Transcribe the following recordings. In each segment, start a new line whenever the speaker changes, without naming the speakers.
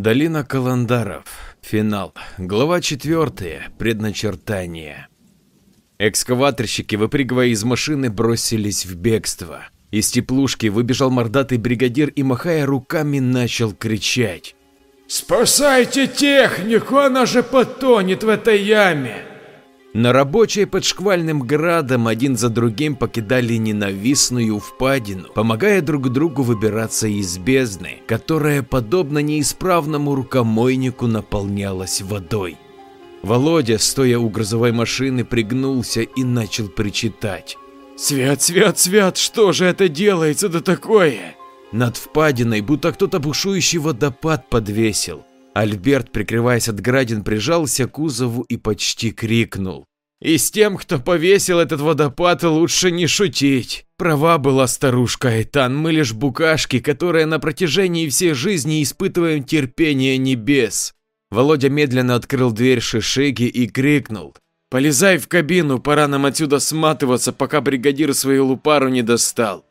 Долина Каландаров. Финал. Глава 4. Предначертание. Экскаваторщики, выпрыгивая из машины, бросились в бегство. Из теплушки выбежал мордатый бригадир и, махая руками, начал кричать.
«Спасайте технику, она же потонет в этой яме!»
На рабочие под шквальным градом один за другим покидали ненавистную впадину, помогая друг другу выбираться из бездны, которая, подобно неисправному рукомойнику, наполнялась водой. Володя, стоя у грузовой машины, пригнулся и начал причитать.
«Свят, свят, свят, что же это делается да такое?»
Над впадиной будто кто-то бушующий водопад подвесил. Альберт, прикрываясь от градин, прижался к кузову и почти крикнул.
«И с тем, кто повесил этот водопад, лучше не шутить. Права была старушка Айтан, мы лишь букашки, которые на протяжении всей жизни испытываем терпение небес».
Володя медленно открыл дверь шишиги и крикнул.
«Полезай в кабину, пора нам отсюда сматываться, пока бригадир свою лупару не достал».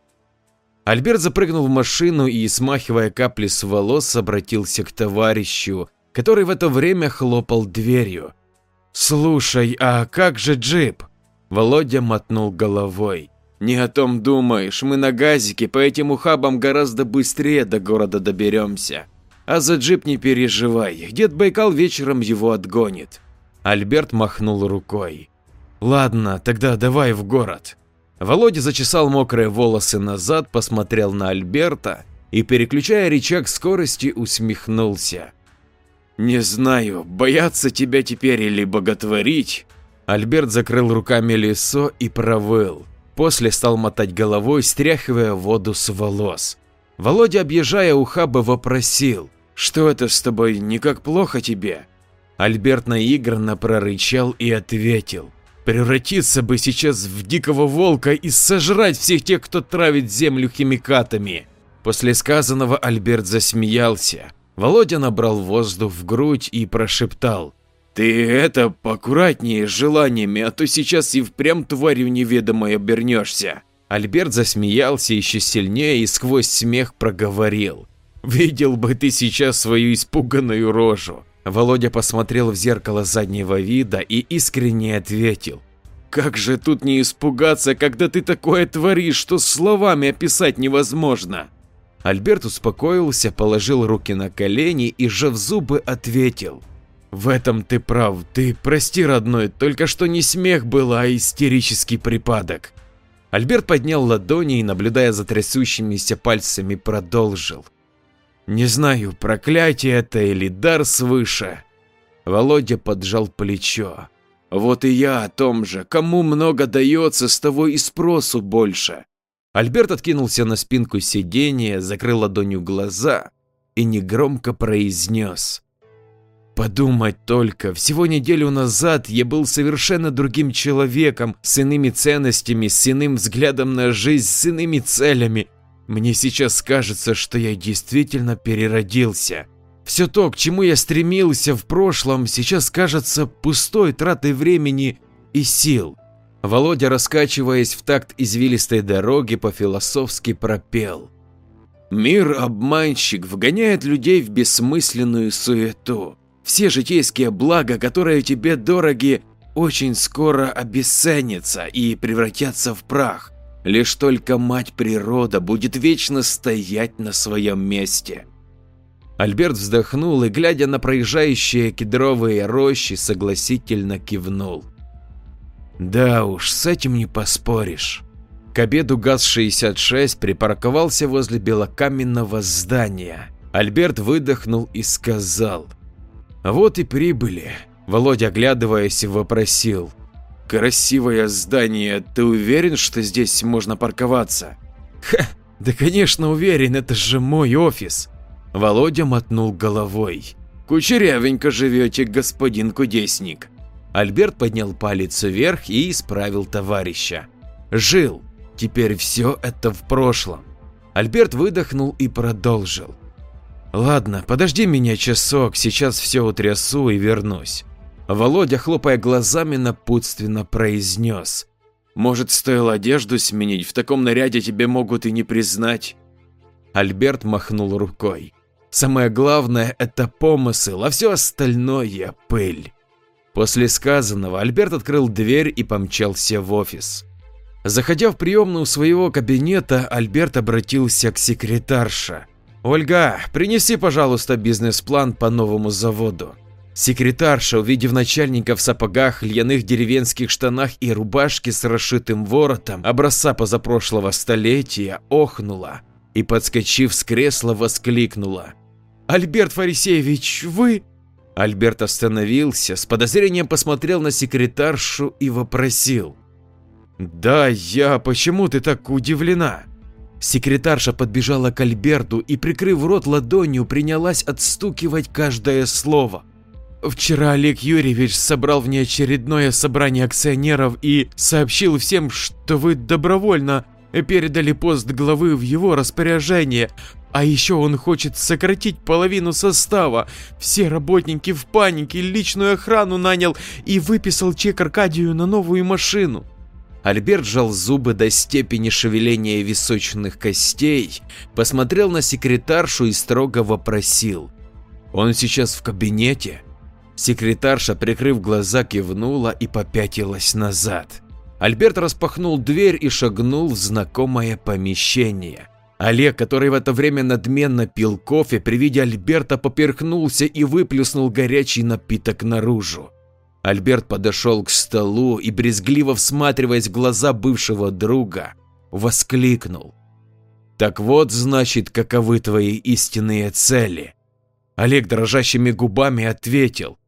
Альберт запрыгнул в машину и, смахивая капли с волос, обратился к товарищу, который в это время хлопал дверью.
«Слушай, а как же джип?»
Володя мотнул головой.
«Не о том думаешь, мы на газике, по этим ухабам гораздо быстрее до города доберемся. А за джип не переживай, дед Байкал вечером его отгонит».
Альберт махнул рукой. «Ладно, тогда давай в город». Володя зачесал мокрые волосы назад, посмотрел на Альберта и, переключая рычаг скорости, усмехнулся.
«Не знаю, бояться тебя теперь или боготворить?»
Альберт закрыл руками лицо и провыл. После стал мотать головой, стряхивая воду с волос. Володя, объезжая ухабы, вопросил.
«Что это с тобой, никак плохо тебе?»
Альберт наигранно прорычал и ответил. Превратиться бы сейчас в дикого волка и сожрать всех тех, кто травит землю химикатами. После сказанного Альберт засмеялся. Володя набрал воздух в грудь и прошептал.
«Ты это, поаккуратнее с желаниями, а то сейчас и впрямь тварью неведомой обернешься».
Альберт засмеялся еще сильнее и сквозь смех проговорил. «Видел бы ты сейчас свою испуганную рожу. Володя посмотрел в зеркало заднего вида и искренне ответил.
«Как же тут не испугаться, когда ты такое творишь, что словами описать невозможно!»
Альберт успокоился, положил руки на колени и, сжав зубы, ответил. «В этом ты прав, ты прости, родной, только что не смех был, а истерический припадок». Альберт поднял ладони и, наблюдая за трясущимися пальцами, продолжил. Не знаю, проклятие это или дар свыше. Володя поджал плечо.
Вот и я о том же, кому много дается, с того и спросу больше.
Альберт откинулся на спинку сиденья, закрыл ладонью глаза и негромко произнес. Подумать только, всего неделю назад я был совершенно другим человеком, с иными ценностями, с иным взглядом на жизнь, с иными целями. Мне сейчас кажется, что я действительно переродился. Все то, к чему я стремился в прошлом, сейчас кажется пустой тратой времени и сил. Володя, раскачиваясь в такт извилистой дороги, по-философски пропел.
Мир обманщик вгоняет людей в бессмысленную суету. Все житейские блага, которые тебе дороги, очень скоро обесценятся и превратятся в прах. Лишь только мать природа будет вечно стоять на своем месте.
Альберт вздохнул и, глядя на проезжающие кедровые рощи, согласительно кивнул. Да уж, с этим не поспоришь. К обеду ГАЗ-66 припарковался возле белокаменного здания. Альберт выдохнул и сказал. Вот и прибыли. Володя, оглядываясь, вопросил.
Красивое здание, ты уверен, что здесь можно парковаться?
Ха, да конечно уверен, это же мой офис. Володя мотнул головой.
Кучерявенько живете, господин кудесник.
Альберт поднял палец вверх и исправил товарища. Жил, теперь все это в прошлом. Альберт выдохнул и продолжил. Ладно, подожди меня часок, сейчас все утрясу и вернусь. Володя, хлопая глазами, напутственно произнес.
«Может, стоило одежду сменить? В таком наряде тебе могут и не признать».
Альберт махнул рукой. Самое главное – это помысл, а все остальное – пыль. После сказанного Альберт открыл дверь и помчался в офис. Заходя в приемную своего кабинета, Альберт обратился к секретарше. «Ольга, принеси, пожалуйста, бизнес-план по новому заводу». Секретарша, увидев начальника в сапогах, льняных деревенских штанах и рубашке с расшитым воротом образца позапрошлого столетия, охнула и, подскочив с кресла, воскликнула. «Альберт Фарисеевич, вы…» Альберт остановился, с подозрением посмотрел на секретаршу и вопросил. «Да, я… Почему ты так удивлена?» Секретарша подбежала к Альберту и, прикрыв рот ладонью, принялась отстукивать каждое слово. Вчера Олег Юрьевич собрал внеочередное собрание акционеров и сообщил всем, что вы добровольно передали пост главы в его распоряжение, а еще он хочет сократить половину состава. Все работники в панике, личную охрану нанял и выписал чек Аркадию на новую машину. Альберт сжал зубы до степени шевеления височных костей, посмотрел на секретаршу и строго вопросил. «Он сейчас в кабинете?» Секретарша, прикрыв глаза, кивнула и попятилась назад. Альберт распахнул дверь и шагнул в знакомое помещение. Олег, который в это время надменно пил кофе, при виде Альберта поперхнулся и выплюснул горячий напиток наружу. Альберт подошел к столу и, брезгливо всматриваясь в глаза бывшего друга, воскликнул. «Так вот, значит, каковы твои истинные цели?» Олег дрожащими губами ответил.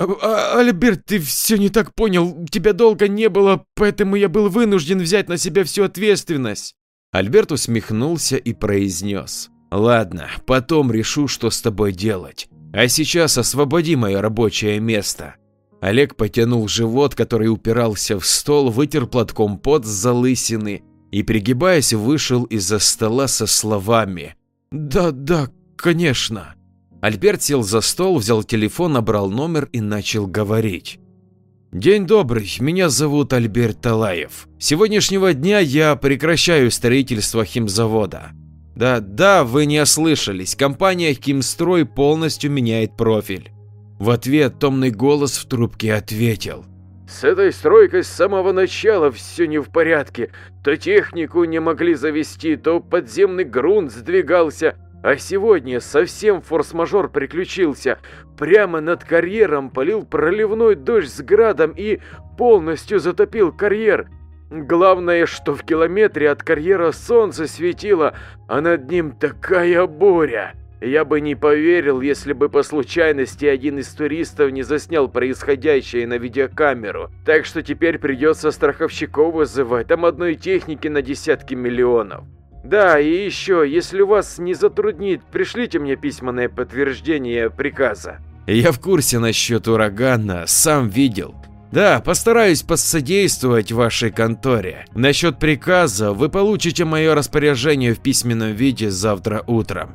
А, Альберт, ты все не так понял, тебя долго не было, поэтому я был вынужден взять на себя всю ответственность. Альберт усмехнулся и произнес. Ладно, потом решу, что с тобой делать. А сейчас освободи мое рабочее место. Олег потянул живот, который упирался в стол, вытер платком пот с залысины и, пригибаясь, вышел из-за стола со словами «Да, да, конечно». Альберт сел за стол, взял телефон, набрал номер и начал говорить. День добрый, меня зовут Альберт Талаев. С сегодняшнего дня я прекращаю строительство химзавода. Да, да, вы не ослышались, компания Химстрой полностью меняет профиль. В ответ томный голос в трубке ответил.
С этой стройкой с самого начала все не в порядке. То технику не могли завести, то подземный грунт сдвигался, а сегодня совсем форс-мажор приключился. Прямо над карьером полил проливной дождь с градом и полностью затопил карьер. Главное, что в километре от карьера солнце светило, а над ним такая буря. Я бы не поверил, если бы по случайности один из туристов не заснял происходящее на видеокамеру. Так что теперь придется страховщиков вызывать, там одной техники на десятки миллионов. Да, и еще, если вас не затруднит, пришлите мне письменное подтверждение приказа.
Я в курсе насчет урагана, сам видел. Да, постараюсь посодействовать вашей конторе. Насчет приказа вы получите мое распоряжение в письменном виде завтра утром.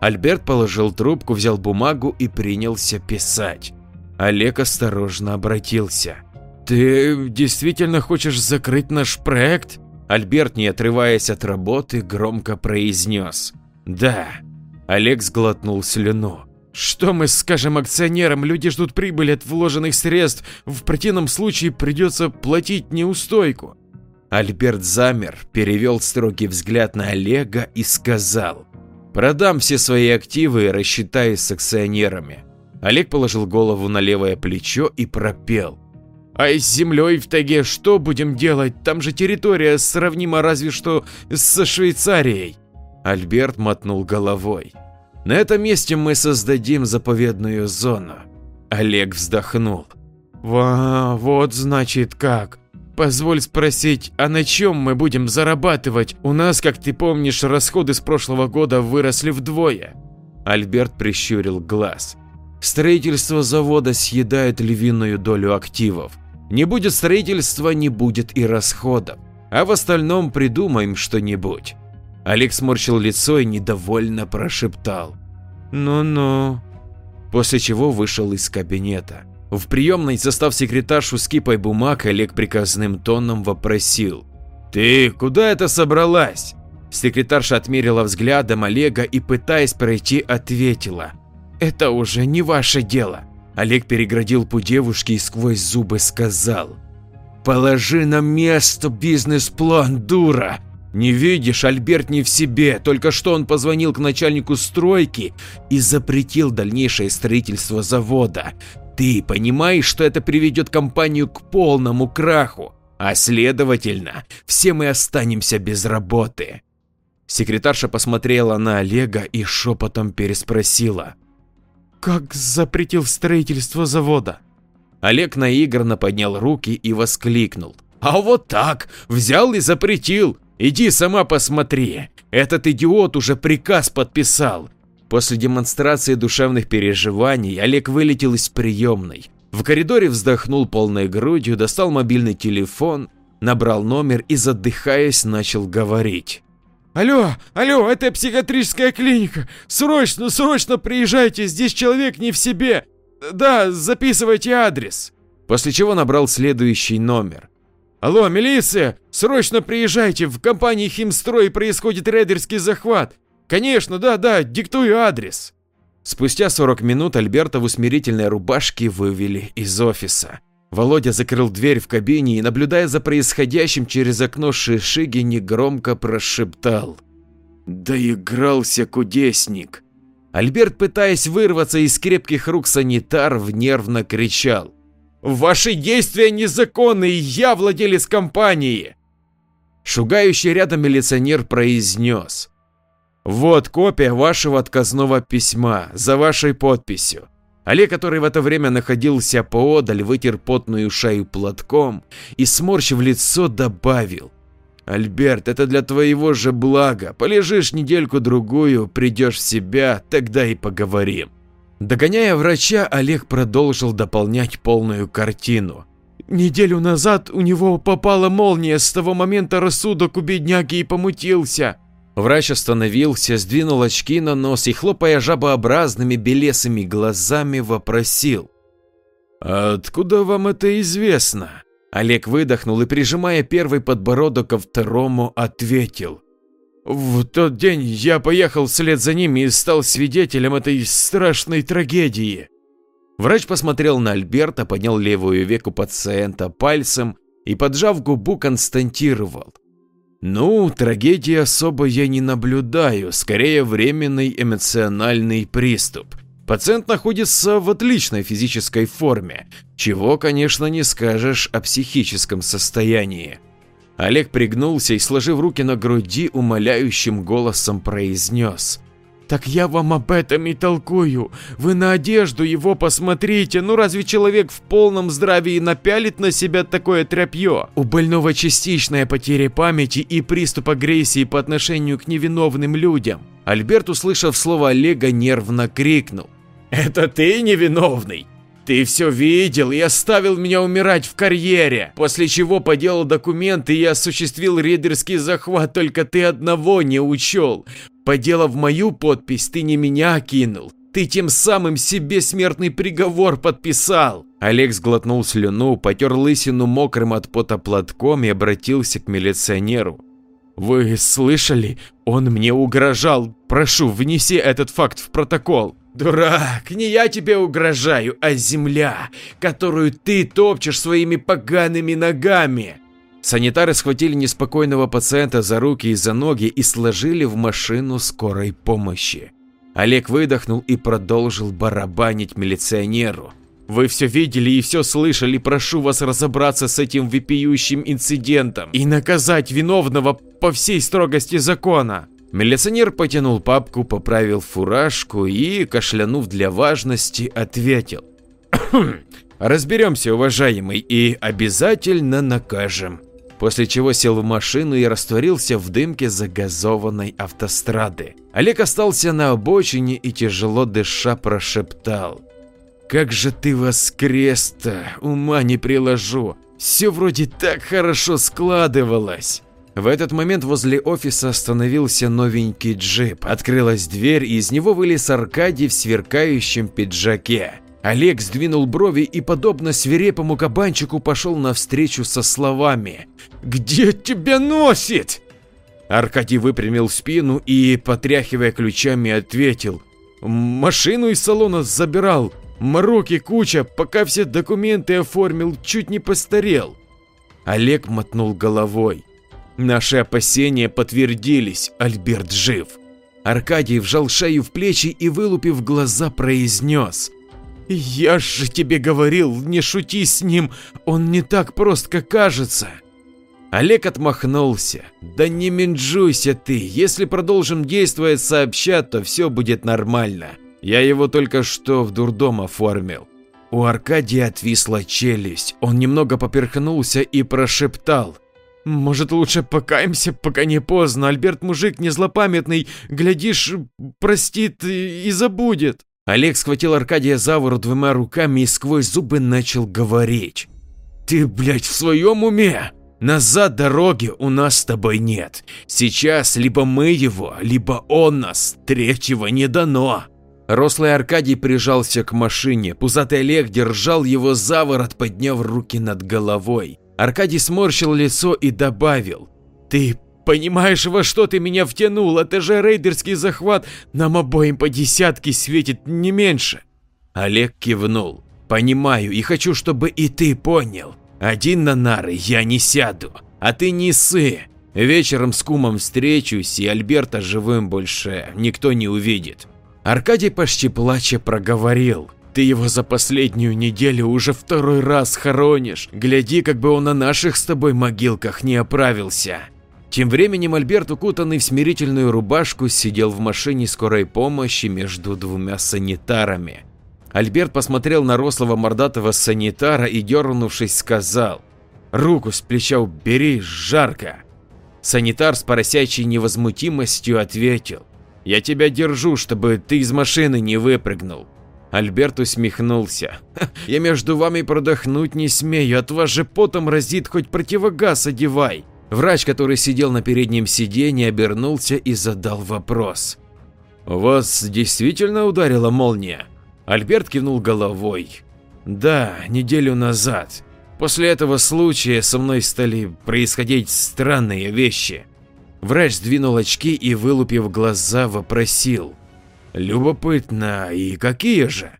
Альберт положил трубку, взял бумагу и принялся писать. Олег осторожно обратился. «Ты действительно хочешь закрыть наш проект?» Альберт, не отрываясь от работы, громко произнес «Да». Олег сглотнул слюну. «Что мы скажем акционерам? Люди ждут прибыли от вложенных средств, в противном случае придется платить неустойку». Альберт замер, перевел строгий взгляд на Олега и сказал «Продам все свои активы и рассчитаюсь с акционерами». Олег положил голову на левое плечо и пропел а с землей в тайге что будем делать? Там же территория сравнима разве что со Швейцарией. Альберт мотнул головой. На этом месте мы создадим заповедную зону. Олег вздохнул. Ва, вот значит как. Позволь спросить, а на чем мы будем зарабатывать? У нас, как ты помнишь, расходы с прошлого года выросли вдвое. Альберт прищурил глаз. Строительство завода съедает львиную долю активов. Не будет строительства, не будет и расходов. А в остальном придумаем что-нибудь. Олег сморщил лицо и недовольно прошептал. Ну-ну. После чего вышел из кабинета. В приемной, застав секретаршу с кипой бумаг, Олег приказным тоном вопросил. «Ты куда это собралась?» Секретарша отмерила взглядом Олега и, пытаясь пройти, ответила. «Это уже не ваше дело». Олег переградил путь девушки и сквозь зубы сказал. «Положи на место бизнес-план, дура! Не видишь, Альберт не в себе, только что он позвонил к начальнику стройки и запретил дальнейшее строительство завода. Ты понимаешь, что это приведет компанию к полному краху, а следовательно, все мы останемся без работы. Секретарша посмотрела на Олега и шепотом переспросила. «Как запретил строительство завода?» Олег наигранно поднял руки и воскликнул. «А вот так! Взял и запретил! Иди сама посмотри! Этот идиот уже приказ подписал!» После демонстрации душевных переживаний Олег вылетел из приемной. В коридоре вздохнул полной грудью, достал мобильный телефон, набрал номер и, задыхаясь, начал говорить. «Алло, алло, это психиатрическая клиника! Срочно, срочно приезжайте, здесь человек не в себе! Да, записывайте адрес!» После чего набрал следующий номер. «Алло, милиция! Срочно приезжайте, в компании Химстрой происходит рейдерский захват! Конечно, да-да, диктую адрес!» Спустя 40 минут Альберта в усмирительной рубашке вывели из офиса. Володя закрыл дверь в кабине и, наблюдая за происходящим через окно Шишиги, негромко прошептал. «Доигрался кудесник!» Альберт, пытаясь вырваться из крепких рук санитар, нервно кричал. «Ваши действия незаконны, я владелец компании!» Шугающий рядом милиционер произнес. «Вот копия вашего отказного письма за вашей подписью. Олег, который в это время находился поодаль, вытер потную шею платком и, сморщив лицо, добавил. «Альберт, это для твоего же блага. Полежишь недельку-другую, придешь в себя, тогда и поговорим». Догоняя врача, Олег продолжил дополнять полную картину. «Неделю назад у него попала молния, с того момента рассудок у бедняги и помутился. Врач остановился, сдвинул очки на нос и, хлопая жабообразными белесыми глазами, вопросил. «Откуда вам это известно?» Олег выдохнул и, прижимая первый подбородок ко второму, ответил. «В тот день я поехал вслед за ними и стал свидетелем этой страшной трагедии». Врач посмотрел на Альберта, поднял левую веку пациента пальцем и, поджав губу, констатировал. Ну, трагедии особо я не наблюдаю, скорее временный эмоциональный приступ. Пациент находится в отличной физической форме, чего, конечно, не скажешь о психическом состоянии. Олег пригнулся и, сложив руки на груди, умоляющим голосом произнес – так я вам об этом и толкую. Вы на одежду его посмотрите. Ну разве человек в полном здравии напялит на себя такое тряпье? У больного частичная потеря памяти и приступ агрессии по отношению к невиновным людям. Альберт, услышав слово Олега, нервно крикнул. Это ты невиновный? Ты все видел и оставил меня умирать в карьере, после чего поделал документы и осуществил рейдерский захват, только ты одного не учел. Поделав мою подпись, ты не меня кинул, ты тем самым себе смертный приговор подписал. Олег сглотнул слюну, потер лысину мокрым от пота платком и обратился к милиционеру. Вы слышали? Он мне угрожал. Прошу, внеси этот факт в протокол. Дурак, не я тебе угрожаю, а земля, которую ты топчешь своими погаными ногами. Санитары схватили неспокойного пациента за руки и за ноги и сложили в машину скорой помощи. Олег выдохнул и продолжил барабанить милиционеру. Вы все видели и все слышали, прошу вас разобраться с этим вопиющим инцидентом и наказать виновного по всей строгости закона. Милиционер потянул папку, поправил фуражку и, кашлянув для важности, ответил. Разберемся, уважаемый, и обязательно накажем. После чего сел в машину и растворился в дымке загазованной автострады. Олег остался на обочине и тяжело дыша прошептал. Как же ты воскрес-то, ума не приложу. Все вроде так хорошо складывалось. В этот момент возле офиса остановился новенький джип, открылась дверь и из него вылез Аркадий в сверкающем пиджаке. Олег сдвинул брови и, подобно свирепому кабанчику, пошел навстречу со словами «Где тебя носит?». Аркадий выпрямил спину и, потряхивая ключами, ответил. Машину из салона забирал. Мороки куча, пока все документы оформил, чуть не постарел. Олег мотнул головой. Наши опасения подтвердились, Альберт жив. Аркадий вжал шею в плечи и, вылупив глаза, произнес. «Я же тебе говорил, не шути с ним, он не так прост, как кажется». Олег отмахнулся. «Да не менжуйся ты, если продолжим действовать сообща, то все будет нормально. Я его только что в дурдом оформил». У Аркадия отвисла челюсть, он немного поперхнулся и прошептал. «Может, лучше покаемся, пока не поздно, Альберт мужик не злопамятный, глядишь, простит и забудет». Олег схватил Аркадия за ворот двумя руками и сквозь зубы начал говорить. «Ты, блядь, в своем уме? Назад дороги у нас с тобой нет. Сейчас либо мы его, либо он нас, третьего не дано. Рослый Аркадий прижался к машине, пузатый Олег держал его за ворот, подняв руки над головой. Аркадий сморщил лицо и добавил. Ты понимаешь, во что ты меня втянул? Это же рейдерский захват, нам обоим по десятке светит, не меньше. Олег кивнул. Понимаю и хочу, чтобы и ты понял. Один на нары я не сяду, а ты не сы. Вечером с кумом встречусь, и Альберта живым больше никто не увидит. Аркадий почти плача проговорил. Ты его за последнюю неделю уже второй раз хоронишь. Гляди, как бы он на наших с тобой могилках не оправился. Тем временем Альберт, укутанный в смирительную рубашку, сидел в машине скорой помощи между двумя санитарами. Альберт посмотрел на рослого мордатого санитара и, дернувшись, сказал «Руку с плеча убери, жарко». Санитар с поросячей невозмутимостью ответил «Я тебя держу, чтобы ты из машины не выпрыгнул». Альберт усмехнулся. «Я между вами продохнуть не смею, от вас же потом разит, хоть противогаз одевай». Врач, который сидел на переднем сиденье, обернулся и задал вопрос. «Вас действительно ударила молния?» Альберт кивнул головой. Да, неделю назад. После этого случая со мной стали происходить странные вещи. Врач сдвинул очки и, вылупив глаза, вопросил. Любопытно, и какие же?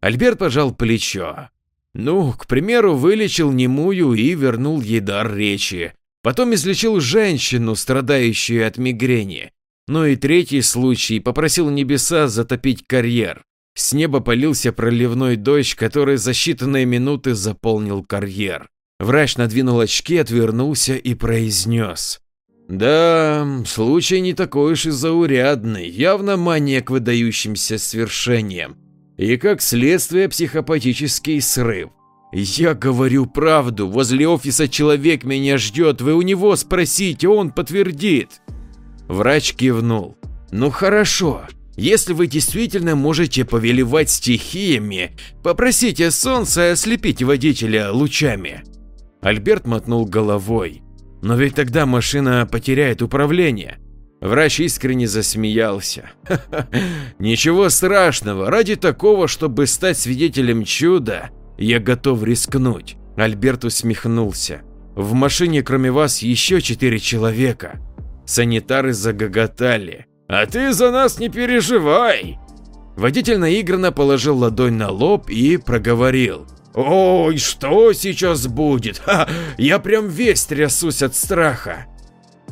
Альберт пожал плечо. Ну, к примеру, вылечил немую и вернул ей дар речи. Потом излечил женщину, страдающую от мигрени. Ну и третий случай попросил небеса затопить карьер. С неба полился проливной дождь, который за считанные минуты заполнил карьер. Врач надвинул очки, отвернулся и произнес. Да, случай не такой уж и заурядный, явно мания к выдающимся свершениям. И как следствие психопатический срыв. Я говорю правду, возле офиса человек меня ждет, вы у него спросите, он подтвердит. Врач кивнул. Ну хорошо, если вы действительно можете повелевать стихиями, попросите солнце ослепить водителя лучами. Альберт мотнул головой. Но ведь тогда машина потеряет управление. Врач искренне засмеялся. Ха -ха, ничего страшного, ради такого, чтобы стать свидетелем чуда, я готов рискнуть. Альберт усмехнулся. В машине кроме вас еще четыре человека. Санитары загоготали. А ты за нас не переживай. Водитель наигранно положил ладонь на лоб и проговорил. Ой, что сейчас будет? Ха, я прям весь трясусь от страха.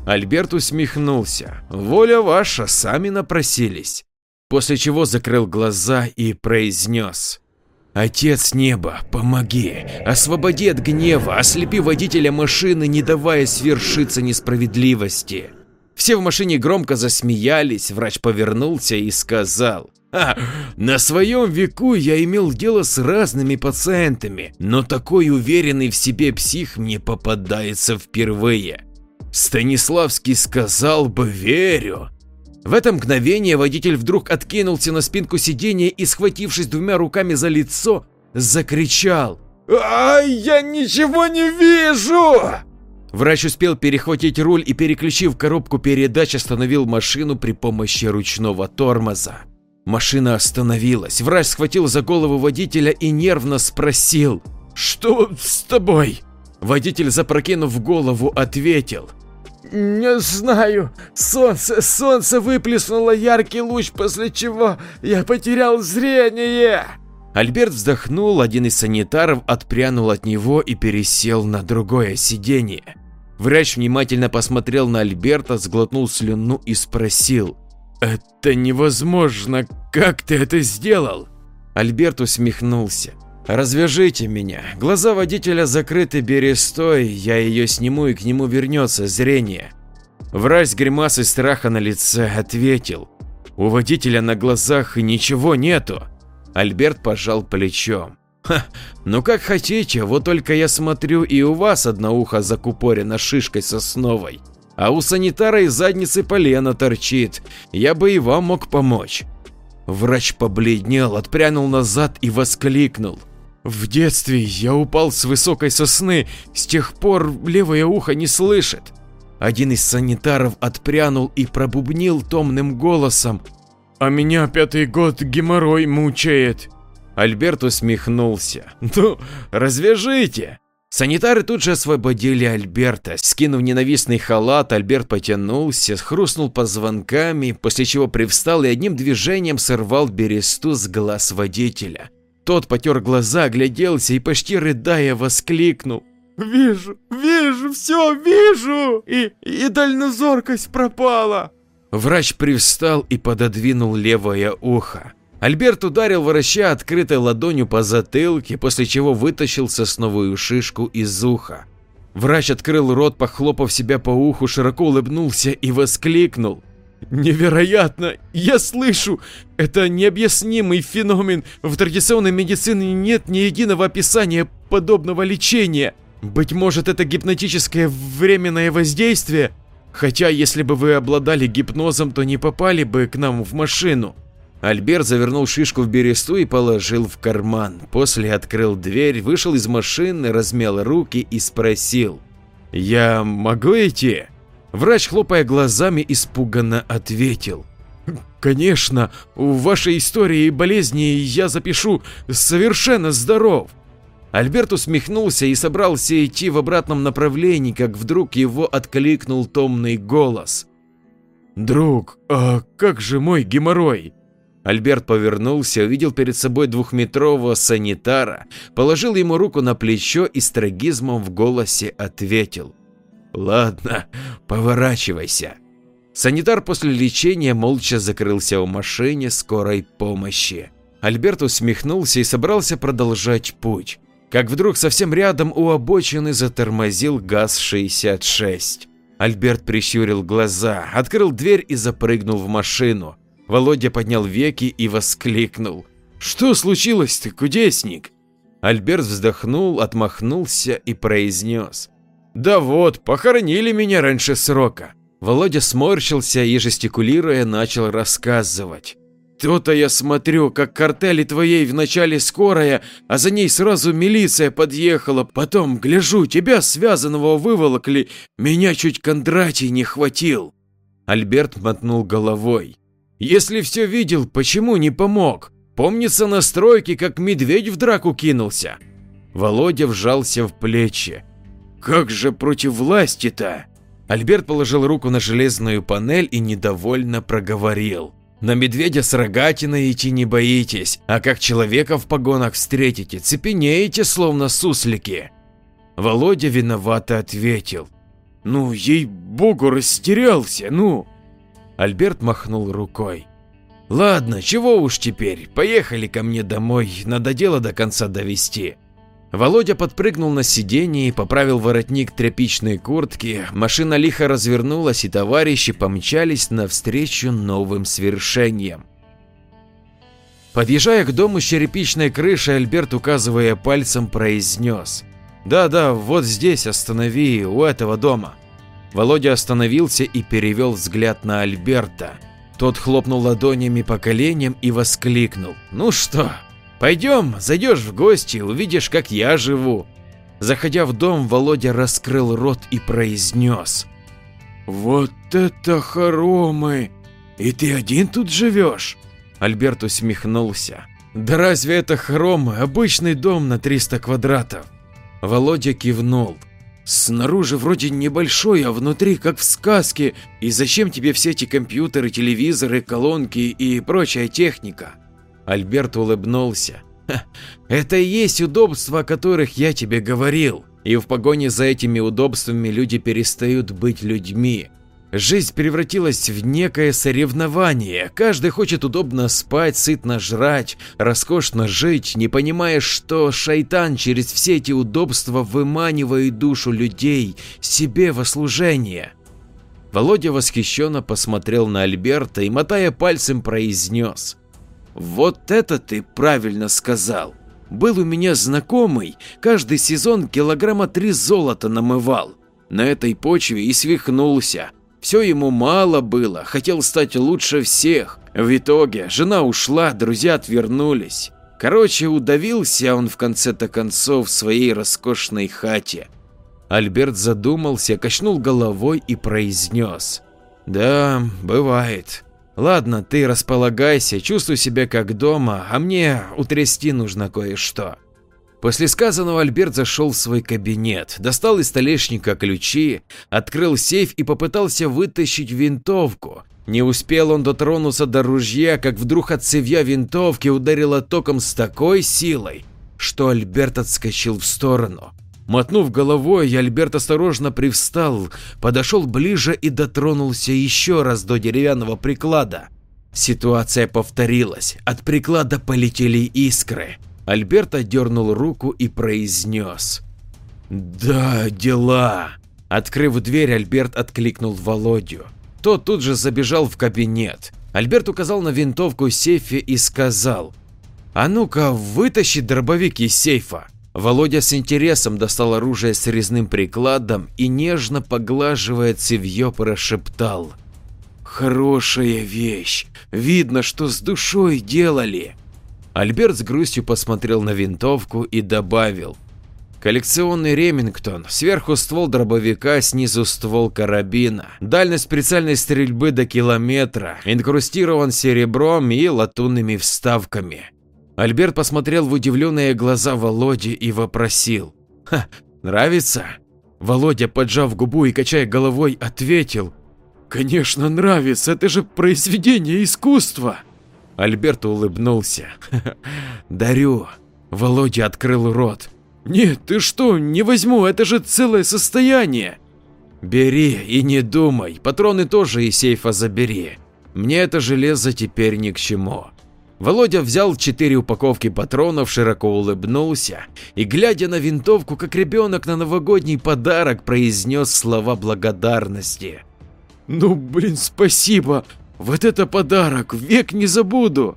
Альберт усмехнулся. Воля ваша, сами напросились. После чего закрыл глаза и произнес. Отец неба, помоги, освободи от гнева, ослепи водителя машины, не давая свершиться несправедливости. Все в машине громко засмеялись, врач повернулся и сказал. А, на своем веку я имел дело с разными пациентами, но такой уверенный в себе псих мне попадается впервые. Станиславский сказал бы «верю». В это мгновение водитель вдруг откинулся на спинку сиденья и, схватившись двумя руками за лицо, закричал «Ай, я ничего не вижу!» Врач успел перехватить руль и, переключив коробку передач, остановил машину при помощи ручного тормоза. Машина остановилась, врач схватил за голову водителя и нервно спросил «Что с тобой?». Водитель, запрокинув голову, ответил
Не знаю. Солнце, солнце выплеснуло яркий луч, после чего я потерял зрение.
Альберт вздохнул, один из санитаров отпрянул от него и пересел на другое сиденье. Врач внимательно посмотрел на Альберта, сглотнул слюну и спросил. «Это невозможно, как ты это сделал?» Альберт усмехнулся. «Развяжите меня. Глаза водителя закрыты берестой, я ее сниму и к нему вернется зрение». Врач с гримасой страха на лице ответил. «У водителя на глазах ничего нету». Альберт пожал плечом. «Ха, ну как хотите, вот только я смотрю и у вас одно ухо закупорено шишкой сосновой, а у санитара из задницы полено торчит, я бы и вам мог помочь». Врач побледнел, отпрянул назад и воскликнул. В детстве я упал с высокой сосны, с тех пор левое ухо не слышит. Один из санитаров отпрянул и пробубнил томным голосом. А меня пятый год геморрой мучает. Альберт усмехнулся. Ну, развяжите. Санитары тут же освободили Альберта. Скинув ненавистный халат, Альберт потянулся, хрустнул позвонками, после чего привстал и одним движением сорвал бересту с глаз водителя. Тот потер глаза, огляделся и почти рыдая воскликнул.
«Вижу, вижу, все вижу! И, и дальнозоркость пропала!»
Врач привстал и пододвинул левое ухо. Альберт ударил врача открытой ладонью по затылке, после чего вытащил сосновую шишку из уха. Врач открыл рот, похлопав себя по уху, широко улыбнулся и воскликнул. Невероятно! Я слышу! Это необъяснимый феномен. В традиционной медицине нет ни единого описания подобного лечения. Быть может, это гипнотическое временное воздействие? Хотя, если бы вы обладали гипнозом, то не попали бы к нам в машину. Альберт завернул шишку в бересту и положил в карман. После открыл дверь, вышел из машины, размял руки и спросил. «Я могу идти?» Врач, хлопая глазами, испуганно ответил. «Конечно, в вашей истории болезни я запишу совершенно здоров». Альберт усмехнулся и собрался идти в обратном направлении, как вдруг его откликнул томный голос. «Друг, а как же мой геморрой?» Альберт повернулся, увидел перед собой двухметрового санитара, положил ему руку на плечо и с трагизмом в голосе ответил. Ладно, поворачивайся. Санитар после лечения молча закрылся в машине скорой помощи. Альберт усмехнулся и собрался продолжать путь. Как вдруг совсем рядом у обочины затормозил ГАЗ-66. Альберт прищурил глаза, открыл дверь и запрыгнул в машину. Володя поднял веки и воскликнул. «Что случилось-то, кудесник?» Альберт вздохнул, отмахнулся и произнес. Да вот, похоронили меня раньше срока. Володя сморщился и, жестикулируя, начал рассказывать. То-то я смотрю, как картели твоей вначале скорая, а за ней сразу милиция подъехала, потом, гляжу, тебя связанного выволокли, меня чуть Кондратий не хватил. Альберт мотнул головой. Если все видел, почему не помог? Помнится на стройке, как медведь в драку кинулся. Володя вжался в плечи. Как же против власти-то? Альберт положил руку на железную панель и недовольно проговорил. На медведя с рогатиной идти не боитесь, а как человека в погонах встретите, цепенеете, словно суслики. Володя виновато ответил. Ну, ей-богу, растерялся, ну. Альберт махнул рукой. Ладно, чего уж теперь, поехали ко мне домой, надо дело до конца довести. Володя подпрыгнул на сиденье и поправил воротник тряпичной куртки, машина лихо развернулась и товарищи помчались навстречу новым свершениям. Подъезжая к дому с черепичной крышей, Альберт, указывая пальцем, произнес. «Да-да, вот здесь останови, у этого дома». Володя остановился и перевел взгляд на Альберта. Тот хлопнул ладонями по коленям и воскликнул. «Ну что, Пойдем, зайдешь в гости, увидишь, как я живу. Заходя в дом, Володя раскрыл рот и произнес. Вот это хоромы! И ты один тут живешь? Альберт усмехнулся. Да разве это хоромы, обычный дом на 300 квадратов? Володя кивнул.
Снаружи вроде небольшой, а внутри как в сказке. И зачем тебе все эти компьютеры, телевизоры, колонки и прочая техника?
Альберт улыбнулся. Это и есть удобства, о которых я тебе говорил. И в погоне за этими удобствами люди перестают быть людьми. Жизнь превратилась в некое соревнование. Каждый хочет удобно спать, сытно жрать, роскошно жить, не понимая, что шайтан через все эти удобства выманивает душу людей себе во служение. Володя восхищенно посмотрел на Альберта и, мотая пальцем, произнес.
«Вот это ты правильно сказал. Был у меня знакомый, каждый сезон килограмма три золота намывал. На этой почве и свихнулся. Все ему мало было, хотел стать лучше всех. В итоге жена ушла, друзья отвернулись. Короче, удавился он в конце-то концов в своей роскошной хате.
Альберт задумался, качнул головой и произнес. Да, бывает. Ладно, ты располагайся, чувствуй себя как дома, а мне утрясти нужно кое-что. После сказанного Альберт зашел в свой кабинет, достал из столешника ключи, открыл сейф и попытался вытащить винтовку. Не успел он дотронуться до ружья, как вдруг от цевья винтовки ударило током с такой силой, что Альберт отскочил в сторону. Мотнув головой, Альберт осторожно привстал, подошел ближе и дотронулся еще раз до деревянного приклада. Ситуация повторилась, от приклада полетели искры. Альберт отдернул руку и произнес. «Да, дела!» Открыв дверь, Альберт откликнул Володю. Тот тут же забежал в кабинет. Альберт указал на винтовку сейфе и сказал. «А ну-ка, вытащи дробовик из сейфа!» Володя с интересом достал оружие с резным прикладом и нежно поглаживая цевье прошептал. «Хорошая вещь, видно, что с душой делали!» Альберт с грустью посмотрел на винтовку и добавил. Коллекционный Ремингтон, сверху ствол дробовика, снизу ствол карабина, дальность прицельной стрельбы до километра, инкрустирован серебром и латунными вставками. Альберт посмотрел в удивленные глаза Володи и вопросил. «Ха, нравится?» Володя, поджав губу и качая головой, ответил. «Конечно нравится, это же произведение искусства!» Альберт улыбнулся. «Дарю». Володя открыл рот. «Нет, ты что, не возьму, это же целое состояние!» «Бери и не думай, патроны тоже из сейфа забери. Мне это железо теперь ни к чему». Володя взял четыре упаковки патронов, широко улыбнулся и, глядя на винтовку, как ребенок на новогодний подарок, произнес слова благодарности. «Ну, блин, спасибо! Вот это подарок, век не забуду.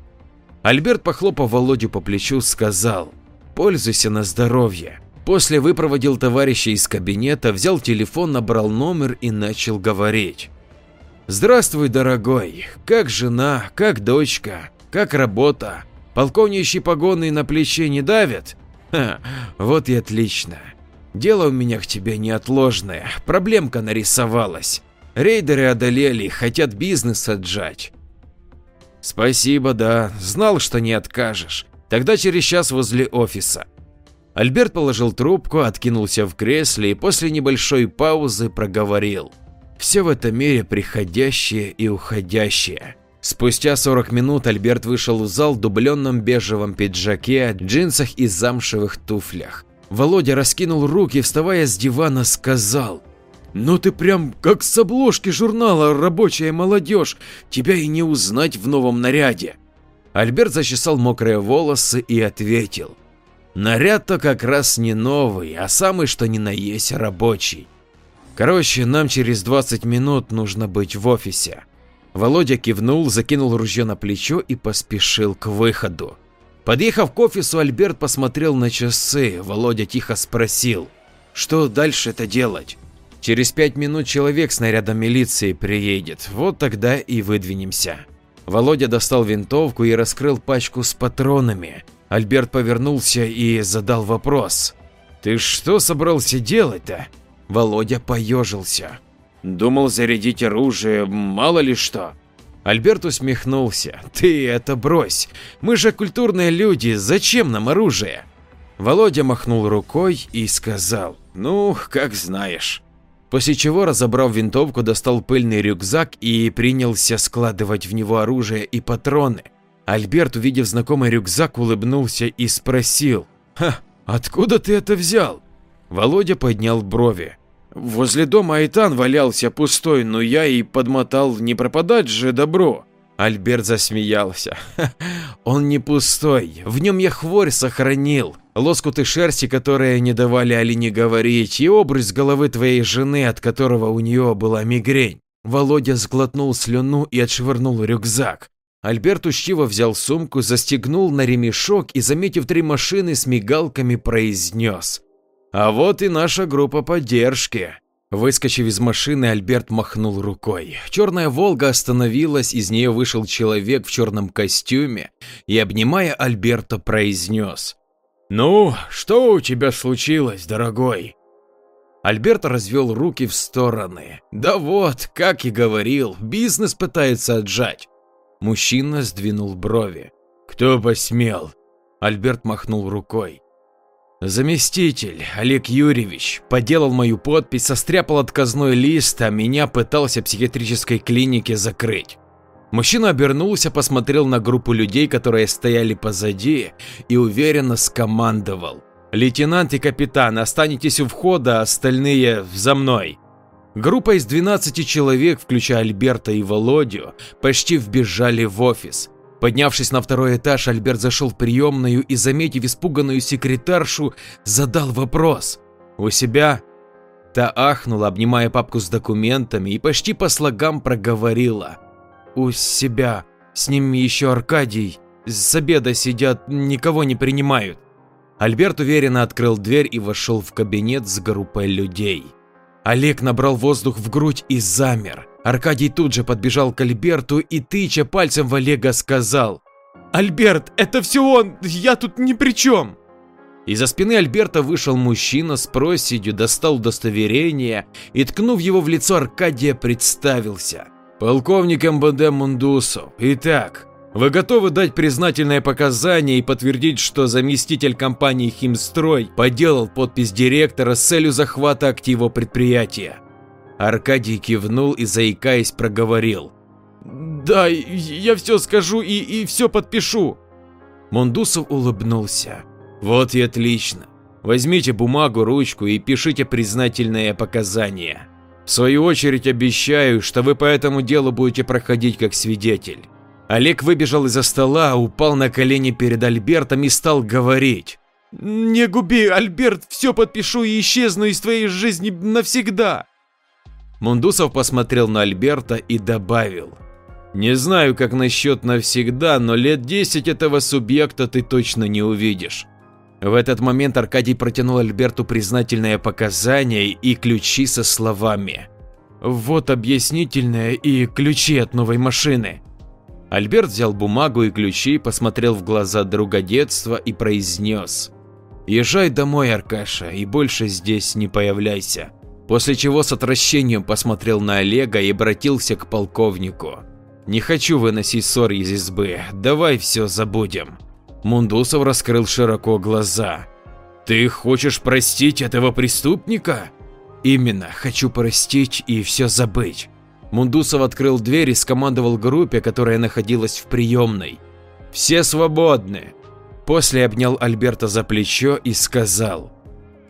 Альберт, похлопав Володю по плечу, сказал, пользуйся на здоровье. После выпроводил товарища из кабинета, взял телефон, набрал номер и начал говорить. Здравствуй, дорогой, как жена, как дочка, как работа? Полковничьи погоны на плече не давят? Ха, вот и отлично. Дело у меня к тебе неотложное, проблемка нарисовалась. Рейдеры одолели, хотят бизнес отжать. Спасибо, да, знал, что не откажешь. Тогда через час возле офиса. Альберт положил трубку, откинулся в кресле и после небольшой паузы проговорил. Все в этом мире приходящее и уходящее. Спустя 40 минут Альберт вышел в зал в дубленном бежевом пиджаке, джинсах и замшевых туфлях. Володя раскинул руки, вставая с дивана, сказал – ну ты прям как с обложки журнала «Рабочая молодежь», тебя и не узнать в новом наряде. Альберт зачесал мокрые волосы и ответил. Наряд-то как раз не новый, а самый что ни на есть рабочий. Короче, нам через 20 минут нужно быть в офисе. Володя кивнул, закинул ружье на плечо и поспешил к выходу. Подъехав к офису, Альберт посмотрел на часы. Володя тихо спросил, что дальше-то делать? Через пять минут человек с нарядом милиции приедет, вот тогда и выдвинемся. Володя достал винтовку и раскрыл пачку с патронами. Альберт повернулся и задал вопрос. «Ты что собрался делать-то?» Володя поежился. «Думал зарядить оружие, мало ли что». Альберт усмехнулся. «Ты это брось, мы же культурные люди, зачем нам оружие?» Володя махнул рукой и сказал.
Ну, как знаешь.
После чего, разобрав винтовку, достал пыльный рюкзак и принялся складывать в него оружие и патроны. Альберт, увидев знакомый рюкзак, улыбнулся и спросил. «Ха, откуда ты это взял?» Володя поднял брови.
Возле дома Айтан валялся пустой, но я и подмотал, не пропадать же добро.
Альберт засмеялся. Он не пустой, в нем я хворь сохранил. Лоскуты шерсти, которые не давали Алине говорить, и обруч с головы твоей жены, от которого у нее была мигрень. Володя сглотнул слюну и отшвырнул рюкзак. Альберт учтиво взял сумку, застегнул на ремешок и, заметив три машины с мигалками, произнес. А вот и наша группа поддержки. Выскочив из машины, Альберт махнул рукой. Черная «Волга» остановилась, из нее вышел человек в черном костюме и, обнимая Альберта, произнес.
«Ну, что у тебя случилось, дорогой?»
Альберт развел руки в стороны. «Да вот, как и говорил, бизнес пытается отжать». Мужчина сдвинул брови.
«Кто посмел?»
Альберт махнул рукой. Заместитель Олег Юрьевич поделал мою подпись, состряпал отказной лист, а меня пытался в психиатрической клинике закрыть. Мужчина обернулся, посмотрел на группу людей, которые стояли позади, и уверенно скомандовал. «Лейтенант и капитан, останетесь у входа, остальные за мной». Группа из 12 человек, включая Альберта и Володю, почти вбежали в офис. Поднявшись на второй этаж, Альберт зашел в приемную и, заметив испуганную секретаршу, задал вопрос. «У себя?» Та ахнула, обнимая папку с документами и почти по слогам проговорила. «У себя. С ним еще Аркадий. С обеда сидят, никого не принимают». Альберт уверенно открыл дверь и вошел в кабинет с группой людей. Олег набрал воздух в грудь и замер. Аркадий тут же подбежал к Альберту и, тыча пальцем в Олега, сказал «Альберт, это все он, я тут ни при чем!» Из-за спины Альберта вышел мужчина с проседью, достал удостоверение и, ткнув его в лицо Аркадия, представился. «Полковник МВД Мундусов. Итак, вы готовы дать признательное показание и подтвердить, что заместитель компании «Химстрой» подделал подпись директора с целью захвата актива предприятия?» Аркадий кивнул и, заикаясь, проговорил. «Да, я все скажу и, и все подпишу». Мундусов улыбнулся. «Вот и отлично. Возьмите бумагу, ручку и пишите признательные показания. В свою очередь обещаю, что вы по этому делу будете проходить как свидетель». Олег выбежал из-за стола, упал на колени перед Альбертом и стал говорить. «Не губи, Альберт, все подпишу и исчезну из твоей жизни навсегда!» Мундусов посмотрел на Альберта и добавил. «Не знаю, как насчет навсегда, но лет 10 этого субъекта ты точно не увидишь». В этот момент Аркадий протянул Альберту признательное показание и ключи со словами. «Вот объяснительное и ключи от новой машины». Альберт взял бумагу и ключи, посмотрел в глаза друга детства и произнес. «Езжай домой, Аркаша, и больше здесь не появляйся после чего с отвращением посмотрел на Олега и обратился к полковнику. «Не хочу выносить ссор из избы, давай все забудем». Мундусов раскрыл широко глаза. «Ты хочешь простить этого преступника?» «Именно, хочу простить и все забыть». Мундусов открыл дверь и скомандовал группе, которая находилась в приемной. «Все свободны!» После обнял Альберта за плечо и сказал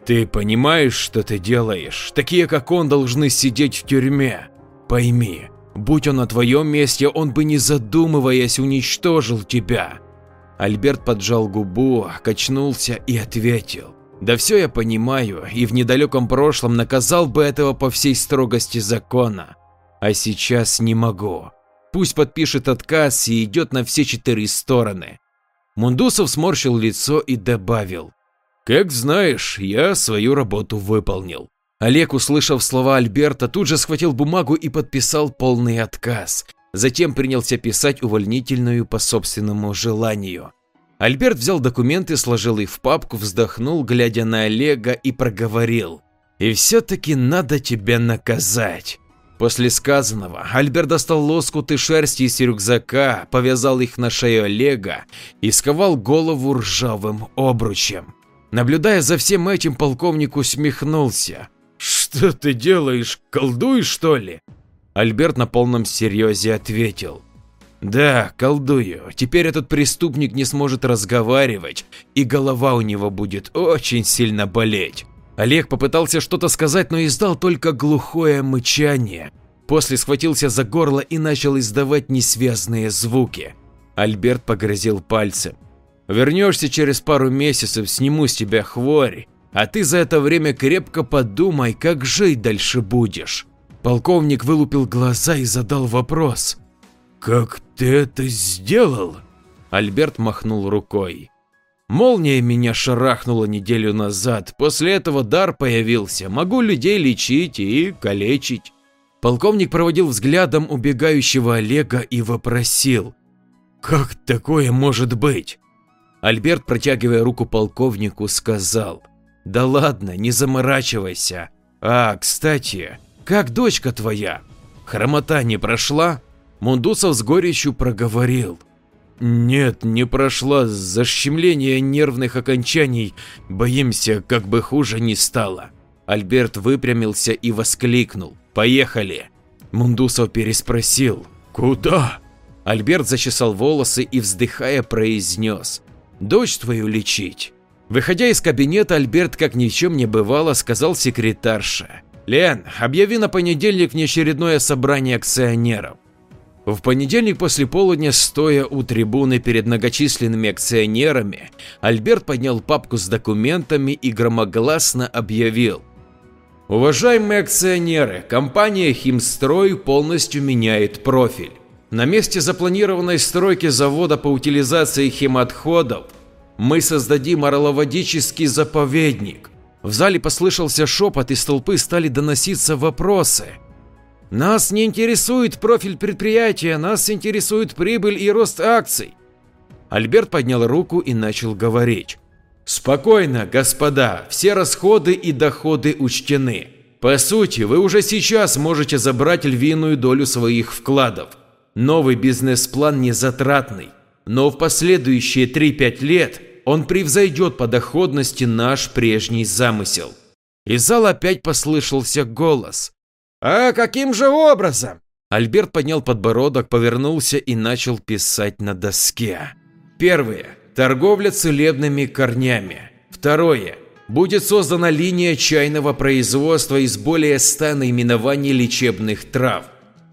ты понимаешь, что ты делаешь? Такие, как он, должны сидеть в тюрьме. Пойми, будь он на твоем месте, он бы не задумываясь уничтожил тебя. Альберт поджал губу, качнулся и ответил. Да все я понимаю, и в недалеком прошлом наказал бы этого по всей строгости закона. А сейчас не могу. Пусть подпишет отказ и идет на все четыре стороны. Мундусов сморщил лицо и добавил. Как знаешь, я свою работу выполнил. Олег, услышав слова Альберта, тут же схватил бумагу и подписал полный отказ. Затем принялся писать увольнительную по собственному желанию. Альберт взял документы, сложил их в папку, вздохнул, глядя на Олега и проговорил. «И все-таки надо тебя наказать». После сказанного Альберт достал лоскуты шерсти из рюкзака, повязал их на шею Олега и сковал голову ржавым обручем. Наблюдая за всем этим, полковник усмехнулся. «Что ты делаешь? Колдуешь, что ли?» Альберт на полном серьезе ответил. «Да, колдую. Теперь этот преступник не сможет разговаривать, и голова у него будет очень сильно болеть». Олег попытался что-то сказать, но издал только глухое мычание. После схватился за горло и начал издавать несвязные звуки. Альберт погрозил пальцем. Вернешься через пару месяцев, сниму с тебя хворь, а ты за это время крепко подумай, как жить дальше будешь. Полковник вылупил глаза и задал вопрос. «Как ты это сделал?» Альберт махнул рукой. Молния меня шарахнула неделю назад, после этого дар появился, могу людей лечить и калечить. Полковник проводил взглядом убегающего Олега и вопросил. «Как такое может быть?» Альберт, протягивая руку полковнику, сказал, «Да ладно, не заморачивайся. А, кстати, как дочка твоя? Хромота не прошла?» Мундусов с горечью проговорил. «Нет, не прошла, защемление нервных окончаний, боимся, как бы хуже не стало». Альберт выпрямился и воскликнул. «Поехали!» Мундусов переспросил. «Куда?» Альберт зачесал волосы и, вздыхая, произнес дочь твою лечить. Выходя из кабинета, Альберт, как ни в чем не бывало, сказал секретарше. «Лен, объяви на понедельник неочередное собрание акционеров». В понедельник после полудня, стоя у трибуны перед многочисленными акционерами, Альберт поднял папку с документами и громогласно объявил. Уважаемые акционеры, компания «Химстрой» полностью меняет профиль. На месте запланированной стройки завода по утилизации химотходов мы создадим орловодический заповедник. В зале послышался шепот, и с толпы стали доноситься вопросы. Нас не интересует профиль предприятия, нас интересует прибыль и рост акций. Альберт поднял руку и начал говорить. Спокойно, господа, все расходы и доходы учтены. По сути, вы уже сейчас можете забрать львиную долю своих вкладов. Новый бизнес-план не затратный, но в последующие 3-5 лет он превзойдет по доходности наш прежний замысел. Из зала опять послышался голос. «А каким же образом?» Альберт поднял подбородок, повернулся и начал писать на доске. Первое. Торговля целебными корнями. Второе. Будет создана линия чайного производства из более 100 наименований лечебных трав.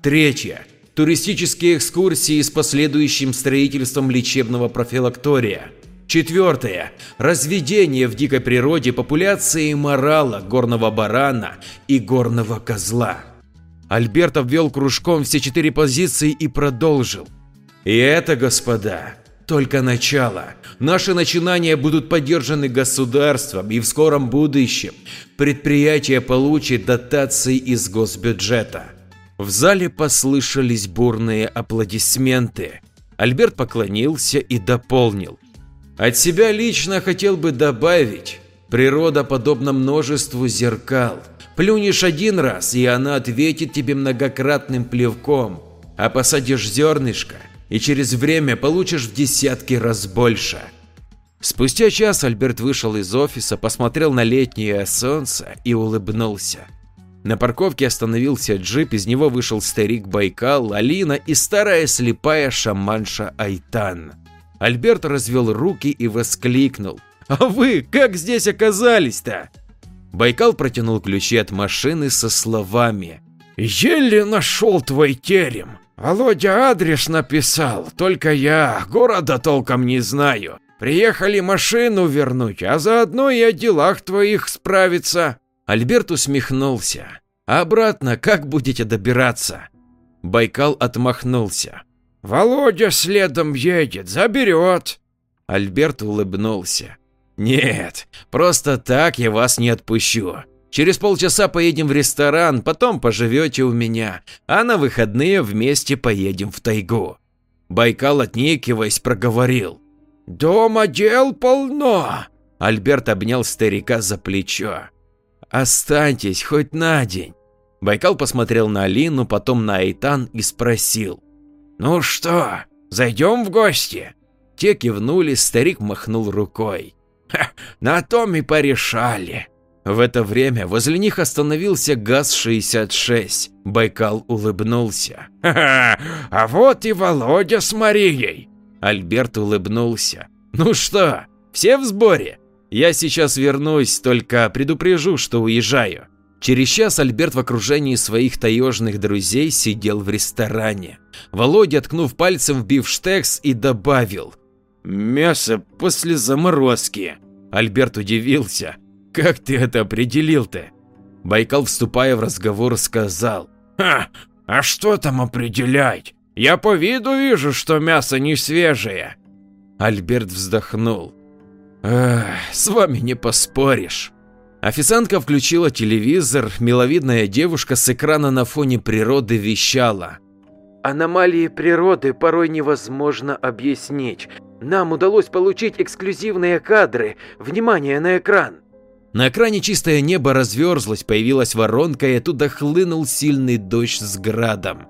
Третье туристические экскурсии с последующим строительством лечебного профилактория. Четвертое. Разведение в дикой природе популяции морала, горного барана и горного козла. Альберт обвел кружком все четыре позиции и продолжил. И это, господа, только начало. Наши начинания будут поддержаны государством и в скором будущем предприятие получит дотации из госбюджета. В зале послышались бурные аплодисменты. Альберт поклонился и дополнил. От себя лично хотел бы добавить, природа подобна множеству зеркал. Плюнешь один раз, и она ответит тебе многократным плевком, а посадишь зернышко, и через время получишь в десятки раз больше. Спустя час Альберт вышел из офиса, посмотрел на летнее солнце и улыбнулся. На парковке остановился джип, из него вышел старик Байкал, Алина и старая слепая шаманша Айтан. Альберт развел руки и воскликнул. «А вы как здесь оказались-то?» Байкал протянул ключи от машины со словами. «Еле нашел твой терем. Володя адрес написал, только я города толком не знаю. Приехали машину вернуть, а заодно и о делах твоих справиться». Альберт усмехнулся. «Обратно как будете добираться?» Байкал отмахнулся. «Володя следом едет, заберет». Альберт улыбнулся. «Нет, просто так я вас не отпущу. Через полчаса поедем в ресторан, потом поживете у меня, а на выходные вместе поедем в тайгу». Байкал, отнекиваясь, проговорил. «Дома дел полно!» Альберт обнял старика за плечо. Останьтесь хоть на день. Байкал посмотрел на Алину, потом на Айтан и спросил. Ну что, зайдем в гости? Те кивнули, старик махнул рукой.
Ха, на том и порешали.
В это время возле них остановился ГАЗ-66. Байкал улыбнулся.
Ха -ха, а вот и Володя с Марией.
Альберт улыбнулся. Ну что, все в сборе? Я сейчас вернусь, только предупрежу, что уезжаю. Через час Альберт в окружении своих таежных друзей сидел в ресторане. Володя, ткнув пальцем в бифштекс и добавил.
Мясо после заморозки.
Альберт удивился. Как ты это определил-то? Байкал, вступая в разговор, сказал.
Ха, а что там определять? Я по виду вижу, что мясо не свежее.
Альберт вздохнул. Эх, с вами не поспоришь. Официантка включила телевизор, миловидная девушка с экрана на фоне природы вещала.
Аномалии природы порой невозможно объяснить. Нам удалось получить эксклюзивные кадры. Внимание на экран.
На экране чистое небо разверзлось, появилась воронка и оттуда хлынул сильный дождь с градом.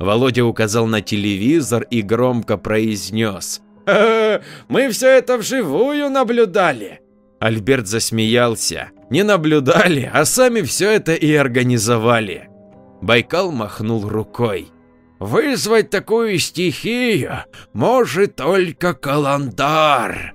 Володя указал на телевизор и громко произнес.
«Мы все это вживую наблюдали!»
Альберт засмеялся. Не наблюдали, а сами все это и организовали. Байкал махнул рукой.
Вызвать такую стихию может только Каландар.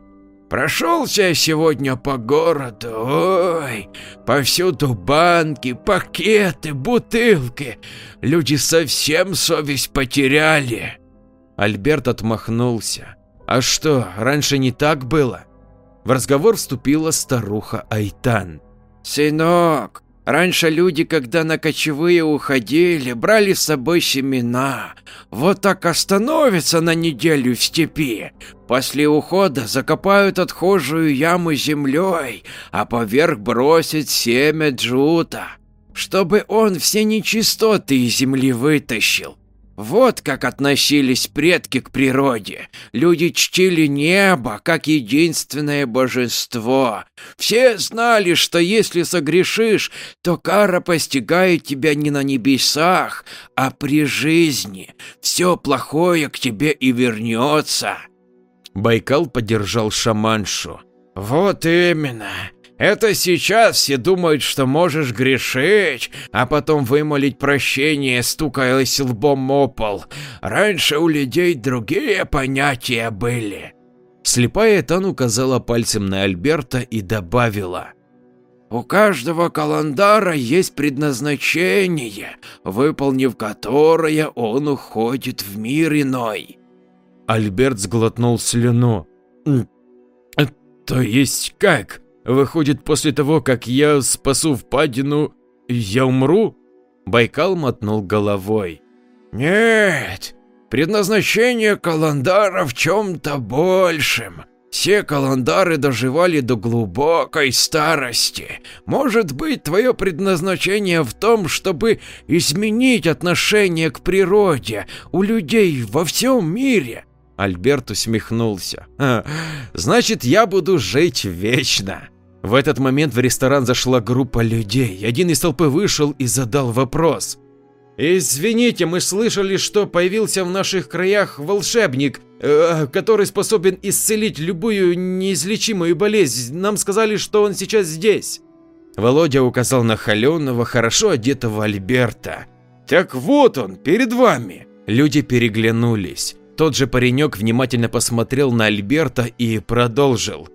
Прошелся сегодня по городу, ой, повсюду банки, пакеты, бутылки. Люди совсем совесть потеряли.
Альберт отмахнулся. А что, раньше не так было? В разговор вступила старуха Айтан.
«Сынок, раньше люди, когда на кочевые уходили, брали с собой семена. Вот так остановятся на неделю в степи. После ухода закопают отхожую яму землей, а поверх бросят семя джута, чтобы он все нечистоты из земли вытащил. Вот как относились предки к природе. Люди чтили небо как единственное божество. Все знали, что если согрешишь, то кара постигает тебя не на небесах, а при жизни. Все плохое к тебе и вернется.
Байкал поддержал шаманшу.
Вот именно. Это сейчас все думают, что можешь грешить, а потом вымолить прощение, стукаясь лбом о пол. Раньше у людей другие понятия были.
Слепая Тан указала пальцем на Альберта и добавила.
У каждого каландара есть предназначение, выполнив которое он уходит в мир иной.
Альберт сглотнул слюну. То есть как? Выходит, после того, как я спасу впадину, я умру? Байкал мотнул головой.
Нет, предназначение Каландара в чем-то большем. Все Каландары доживали до глубокой старости. Может быть, твое предназначение в том, чтобы изменить отношение к природе у людей во всем мире.
Альберт усмехнулся. «Значит, я буду жить вечно». В этот момент в ресторан зашла группа людей. Один из толпы вышел и задал вопрос. «Извините, мы слышали, что появился в наших краях волшебник, э, который способен исцелить любую неизлечимую болезнь. Нам сказали, что он сейчас здесь». Володя указал на холеного, хорошо одетого Альберта.
«Так вот он, перед вами!»
Люди переглянулись. Тот же паренек внимательно посмотрел на Альберта и продолжил.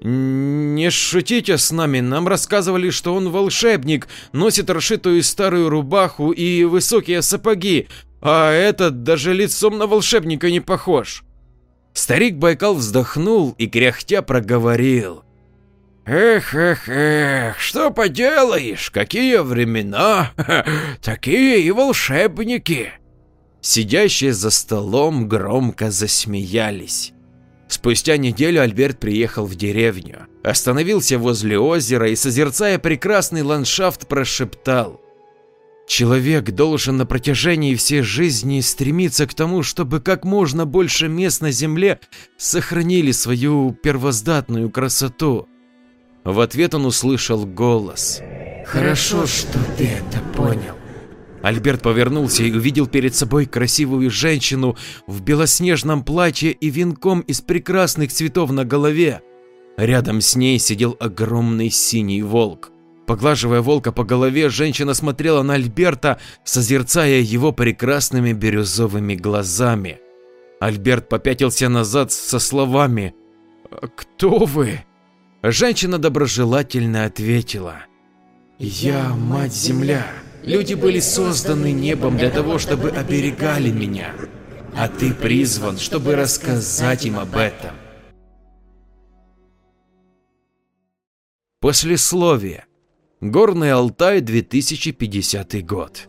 «Не шутите с нами, нам рассказывали, что он волшебник, носит расшитую старую рубаху и высокие сапоги, а этот даже лицом на волшебника не похож». Старик Байкал вздохнул и кряхтя проговорил.
Эх, эх, эх, что поделаешь, какие времена, такие и волшебники.
Сидящие за столом громко засмеялись. Спустя неделю Альберт приехал в деревню, остановился возле озера и, созерцая прекрасный ландшафт, прошептал. Человек должен на протяжении всей жизни стремиться к тому, чтобы как можно больше мест на земле сохранили свою первоздатную красоту. В ответ он услышал голос.
«Хорошо, что ты это понял.
Альберт повернулся и увидел перед собой красивую женщину в белоснежном платье и венком из прекрасных цветов на голове. Рядом с ней сидел огромный синий волк. Поглаживая волка по голове, женщина смотрела на Альберта, созерцая его прекрасными бирюзовыми глазами. Альберт попятился назад со словами «Кто вы?». Женщина доброжелательно ответила «Я Мать-Земля. Люди были созданы небом для того, чтобы оберегали меня, а ты призван, чтобы рассказать им об этом». Послесловие. Горный Алтай, 2050 год.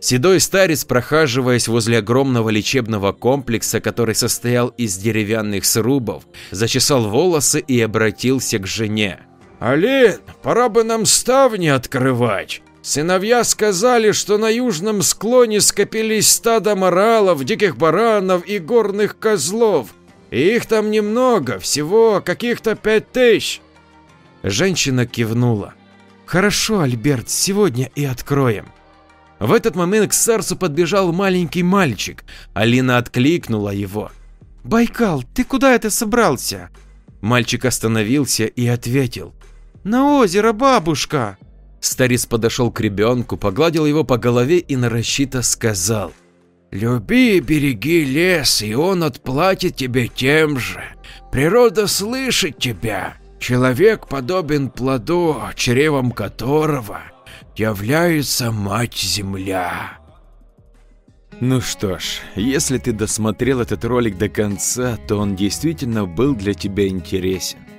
Седой старец, прохаживаясь возле огромного лечебного комплекса, который состоял из деревянных срубов, зачесал волосы и обратился к жене.
«Алин, пора бы нам ставни открывать. Сыновья сказали, что на южном склоне скопились стадо моралов, диких баранов и горных козлов. И их там немного, всего каких-то пять тысяч.
Женщина кивнула. «Хорошо, Альберт, сегодня и откроем». В этот момент к Сарсу подбежал маленький мальчик. Алина откликнула его. «Байкал, ты куда это собрался?» Мальчик остановился и ответил. «На озеро, бабушка!» Старец подошел к ребенку, погладил его по голове и нарочито сказал.
«Люби и береги лес, и он отплатит тебе тем же. Природа слышит тебя. Человек подобен плоду, чревом которого является Мать-Земля.
Ну что ж, если ты досмотрел этот ролик до конца, то он действительно был для тебя интересен.